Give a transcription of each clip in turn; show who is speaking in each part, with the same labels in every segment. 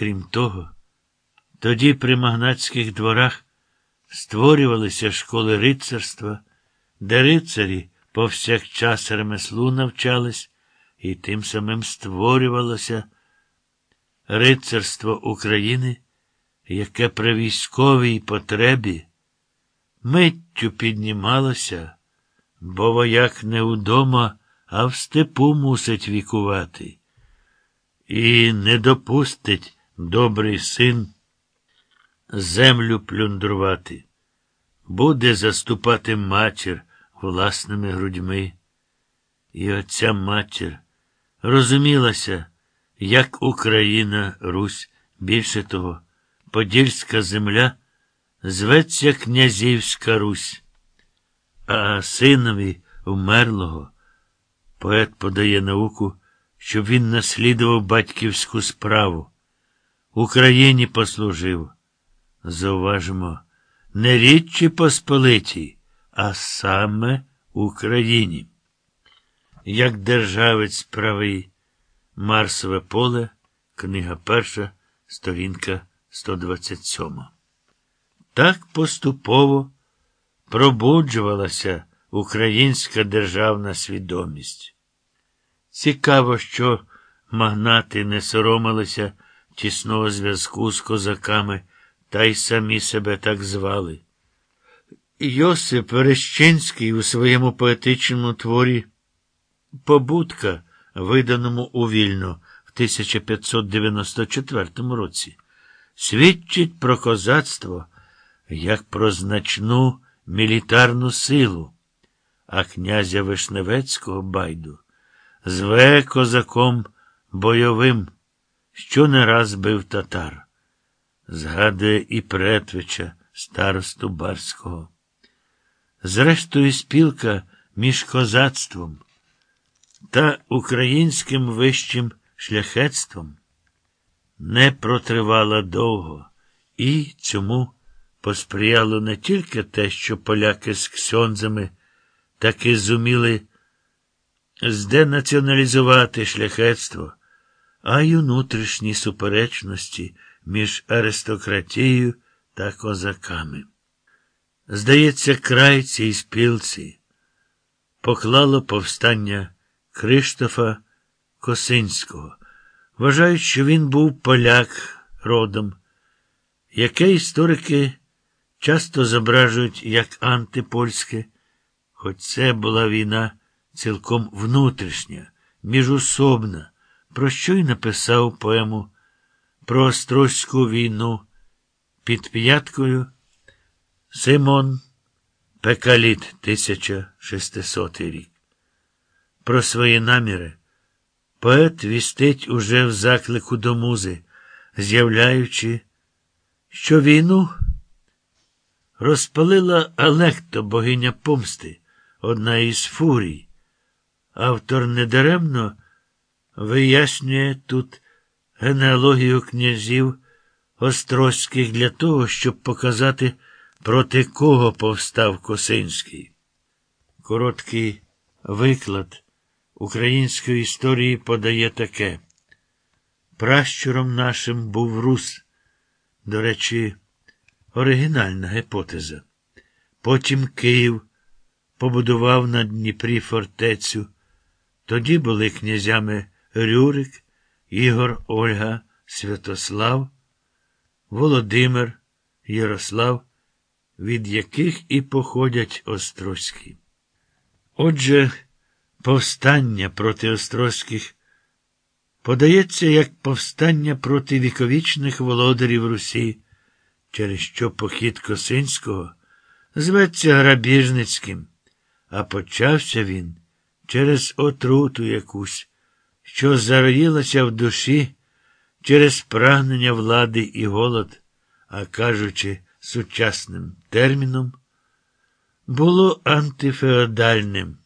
Speaker 1: Крім того, тоді при магнатських дворах створювалися школи рицарства, де рицарі повсякчас ремеслу навчались, і тим самим створювалося рицарство України, яке при військовій потребі миттю піднімалося, бо вояк не удома, а в степу мусить вікувати. І не допустить добрий син землю плюндрувати, буде заступати матір власними грудьми. І оця матір розумілася, як Україна, Русь, більше того, Подільська земля зветься князівська Русь, а синові вмерлого поет подає науку, щоб він наслідував батьківську справу. Україні послужив. Зауважимо, не рідчі Посполитій, а саме Україні. Як державець правий, Марсове поле, книга перша, сторінка 127. Так поступово пробуджувалася українська державна свідомість. Цікаво, що магнати не соромилися тісного зв'язку з козаками та й самі себе так звали. Йосип Верещинський у своєму поетичному творі Побудка, виданому у Вільно в 1594 році, свідчить про козацтво як про значну мілітарну силу, а князя Вишневецького байду зве козаком бойовим, що не раз бив татар. Згадує і Претвича, старосту барського. Зрештою, спілка між козацтвом та українським вищим шляхетством не протривала довго, і цьому посприяло не тільки те, що поляки з ксьонзами таки зуміли зденаціоналізувати шляхетство, а й внутрішні суперечності між аристократією та козаками. Здається, край цій спілці поклало повстання Криштофа Косинського. Вважають, що він був поляк родом, яке історики часто зображують як антипольське, хоч це була війна цілком внутрішня, міжусобна, про що й написав поему про Острозьку війну під п'яткою Симон Пекаліт 1600 рік. Про свої наміри поет вістить уже в заклику до музи, з'являючи, що війну розпалила Алекто, богиня помсти, одна із фурій. Автор недаремно вияснює тут генеалогію князів Острозьких для того, щоб показати, проти кого повстав Косинський. Короткий виклад української історії подає таке. Пращуром нашим був Рус. До речі, оригінальна гіпотеза. Потім Київ побудував на Дніпрі фортецю. Тоді були князями Рюрик, Ігор, Ольга, Святослав, Володимир, Ярослав, від яких і походять Острозькі. Отже, повстання проти Острозьких подається як повстання проти віковічних володарів Русі, через що похід Косинського зветься грабіжницьким, а почався він через отруту якусь, що зароїлася в душі через прагнення влади і голод, а кажучи сучасним терміном, було антифеодальним.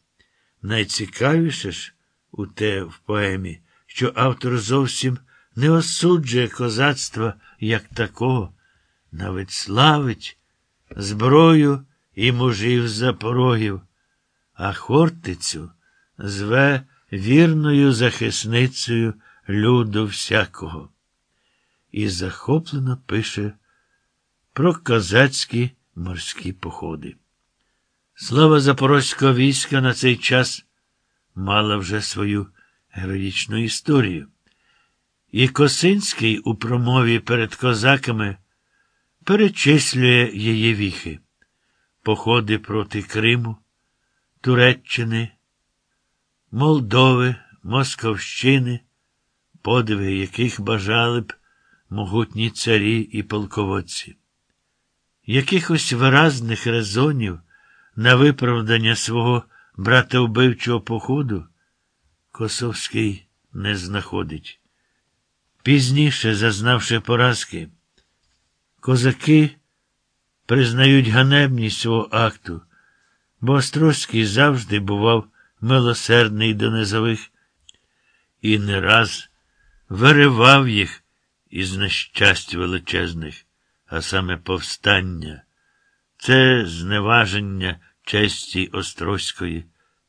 Speaker 1: Найцікавіше ж у те в поемі, що автор зовсім не осуджує козацтва як такого, навіть славить зброю і мужів запорогів, а Хортицю зве вірною захисницею люду всякого. і захоплено пише про козацькі морські походи. Слава запорозького війська на цей час мала вже свою героїчну історію. І Косинський у промові перед козаками перечислює її віхи, походи проти Криму, Туреччини, Молдови, Московщини, подиви яких бажали б могутні царі і полководці. Якихось виразних резонів на виправдання свого братовбивчого походу Косовський не знаходить. Пізніше, зазнавши поразки, козаки признають ганебність свого акту, бо Острозький завжди бував милосердний до низових і не раз виривав їх із нещасть величезних, а саме повстання. Це зневаження честі Острозької,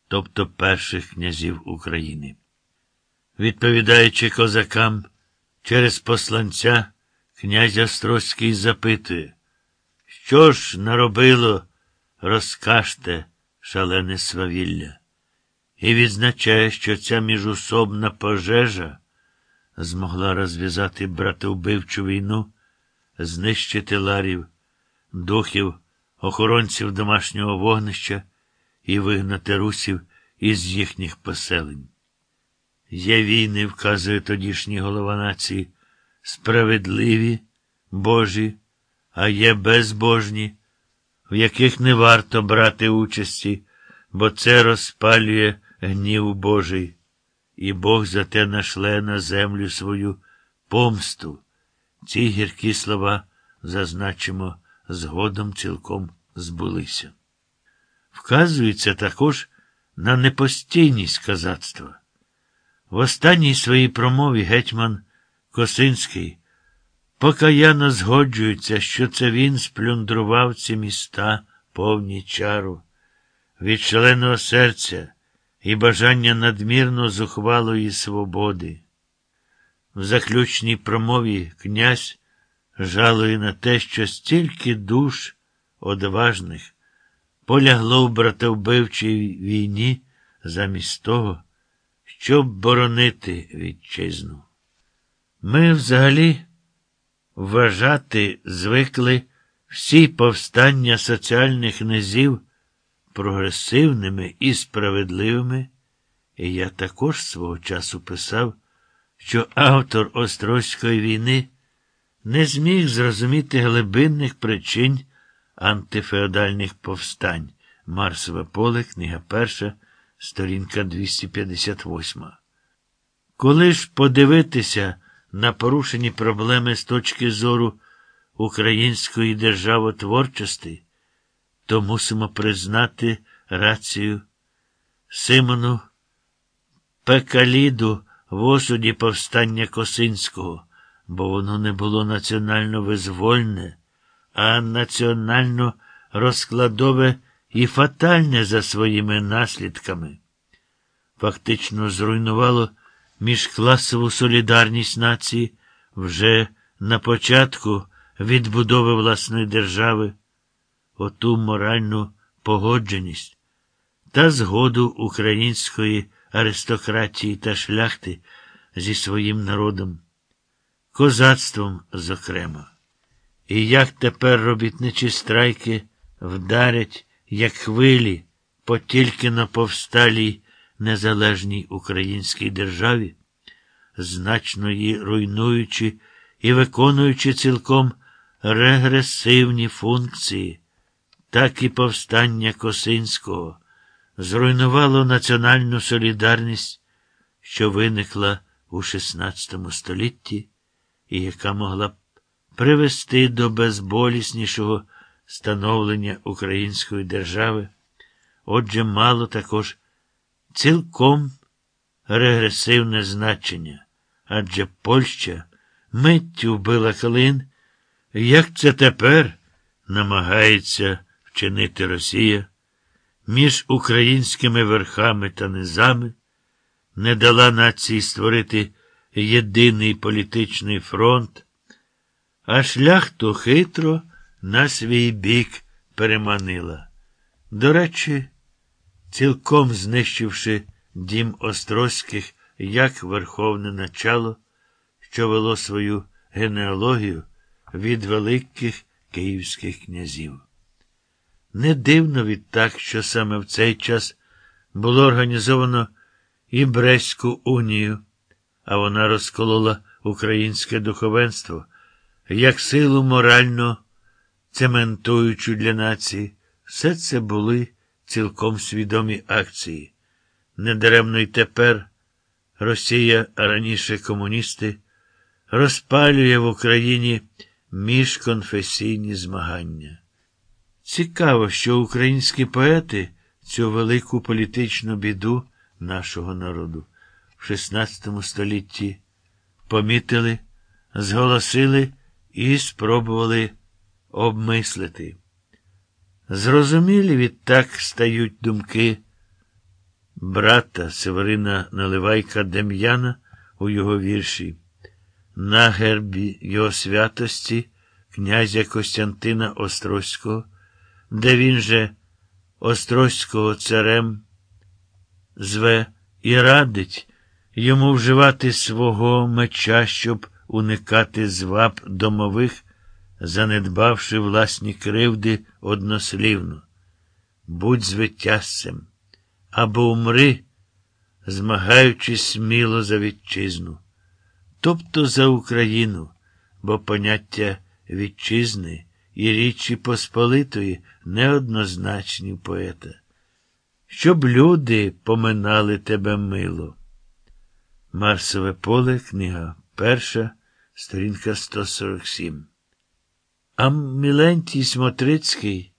Speaker 1: тобто перших князів України. Відповідаючи козакам через посланця, князь Острозький запитує, що ж наробило, розкажте, шалене свавілля, і відзначає, що ця міжусобна пожежа змогла розв'язати братовбивчу війну, знищити ларів, духів, охоронців домашнього вогнища і вигнати русів із їхніх поселень. Є війни, вказує тодішній голова нації, справедливі, божі, а є безбожні, в яких не варто брати участі, бо це розпалює гнів Божий, і Бог за те нашле на землю свою помсту. Ці гіркі слова, зазначимо, згодом цілком збулися. Вказується також на непостійність казацтва. В останній своїй промові гетьман Косинський покаяно згоджується, що це він сплюндрував ці міста повні чару, від шаленого серця і бажання надмірно зухвалої свободи. В заключній промові князь жалує на те, що стільки душ одважних полягло в братовбивчій війні замість того, щоб боронити вітчизну. Ми взагалі вважати звикли всі повстання соціальних низів прогресивними і справедливими, і я також свого часу писав, що автор Острозької війни не зміг зрозуміти глибинних причин антифеодальних повстань. Марсове поле, книга перша, сторінка 258. Коли ж подивитися на порушені проблеми з точки зору української державотворчості, то мусимо признати рацію Симону Пекаліду в осуді повстання Косинського, бо воно не було національно визвольне, а національно розкладове і фатальне за своїми наслідками. Фактично зруйнувало міжкласову солідарність нації вже на початку відбудови власної держави, оту моральну погодженість та згоду української аристократії та шляхти зі своїм народом, козацтвом, зокрема. І як тепер робітничі страйки вдарять, як хвилі, по тільки на повсталій незалежній українській державі, значно її руйнуючи і виконуючи цілком регресивні функції, так і повстання Косинського зруйнувало національну солідарність, що виникла у XVI столітті, і яка могла б привести до безболіснішого становлення української держави, отже, мало також цілком регресивне значення, адже Польща миттю вбила Клин, як це тепер намагається вчинити Росія між українськими верхами та низами, не дала нації створити єдиний політичний фронт, а шляхту хитро на свій бік переманила. До речі, цілком знищивши дім Острозьких як верховне начало, що вело свою генеалогію від великих київських князів. Не дивно відтак, що саме в цей час було організовано і унію, а вона розколола українське духовенство як силу морально цементуючу для нації. Все це були цілком свідомі акції. Недаремно й тепер Росія, а раніше комуністи, розпалює в Україні міжконфесійні змагання. Цікаво, що українські поети цю велику політичну біду нашого народу в XVI столітті помітили, зголосили і спробували обмислити. Зрозумілі відтак стають думки брата Северина Наливайка Дем'яна у його вірші. На гербі його святості князя Костянтина Острозького, де він же Острозького царем зве і радить йому вживати свого меча, щоб уникати зваб домових, занедбавши власні кривди однослівно. Будь звитязцем або умри, змагаючись сміло за вітчизну, тобто за Україну, бо поняття вітчизни і Річі Посполитої неоднозначні поета. Щоб люди поминали тебе мило. Марсове поле, книга перша, сторінка 147. А Мілентій Смотрицький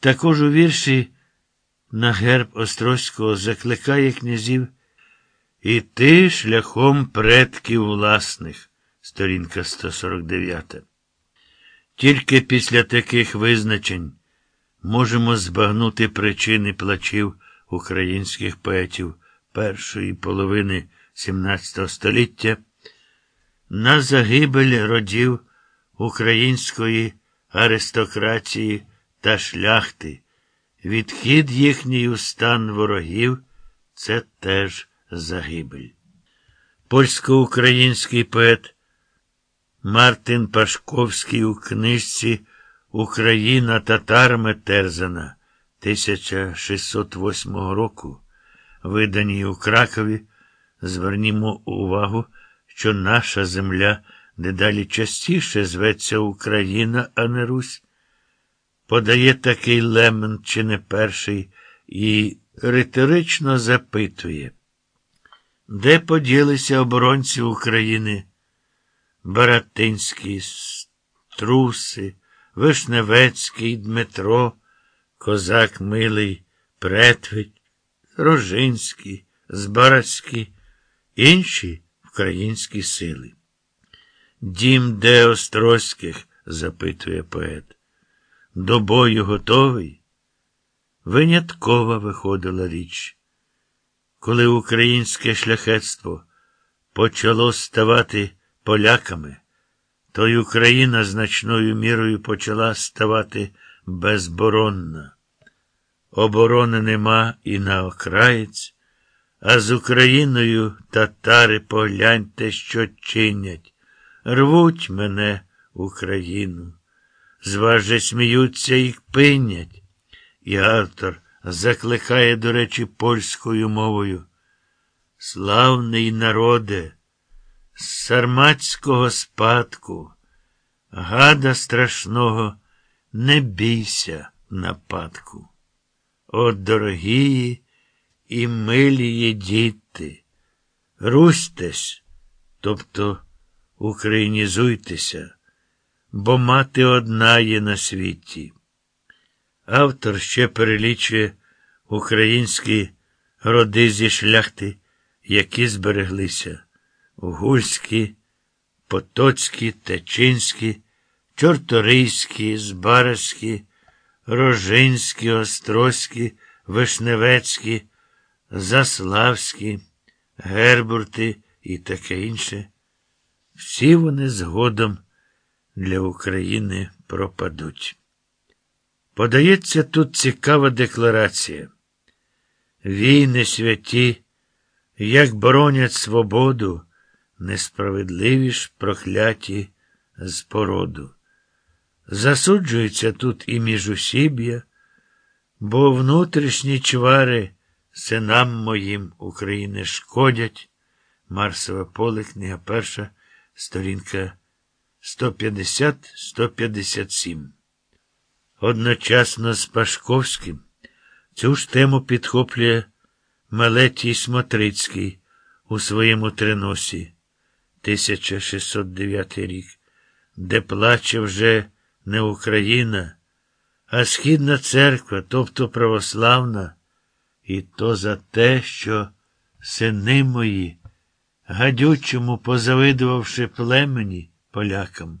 Speaker 1: також у вірші на герб Острозького закликає князів іти шляхом предків власних, сторінка 149. Тільки після таких визначень можемо збагнути причини плачів українських поетів першої половини XVII століття на загибель родів української аристократії та шляхти, відхід їхній у стан ворогів це теж загибель. Польсько-український поет Мартин Пашковський у книжці Україна татарами терзана 1608 року, виданій у Кракові, звернімо увагу, що наша земля дедалі частіше зветься Україна, а не Русь. Подає такий лемон, чи не перший, і риторично запитує, де поділися оборонці України? Баратинський, Струси, Вишневецький, Дмитро, Козак Милий, Претвич, Рожинський, Збаразький, інші українські сили. Дім де Острозьких? запитує поет. До бою готовий? Виняткова виходила річ. Коли українське шляхетство почало ставати поляками, то й Україна значною мірою почала ставати безборонна. Оборони нема і на окраєць, а з Україною татари погляньте, що чинять. Рвуть мене, Україну. З вас же сміються і пинять. І автор закликає, до речі, польською мовою. Славний народе! З сарматського спадку, гада страшного, не бійся нападку. От дорогі і милії діти, руськтесь, тобто українізуйтеся, бо мати одна є на світі. Автор ще перелічує українські роди зі шляхти, які збереглися. Гульські, Потоцькі, Течинські, Чорторийські, Збаразькі, Рожинські, Острозькі, Вишневецькі, Заславські, Гербурти і таке інше. Всі вони згодом для України пропадуть. Подається тут цікава декларація. Війни святі, як боронять свободу, несправедливі ж прокляті з породу. Засуджується тут і міжусіб'я, бо внутрішні чвари синам моїм України шкодять. Марсове поле, книга перша, сторінка 150-157. Одночасно з Пашковським цю ж тему підхоплює Малетій Смотрицький у своєму триносі 1609 рік, де плаче вже не Україна, а Східна церква, тобто православна, і то за те, що сини мої, гадючому позавидувавши племені полякам,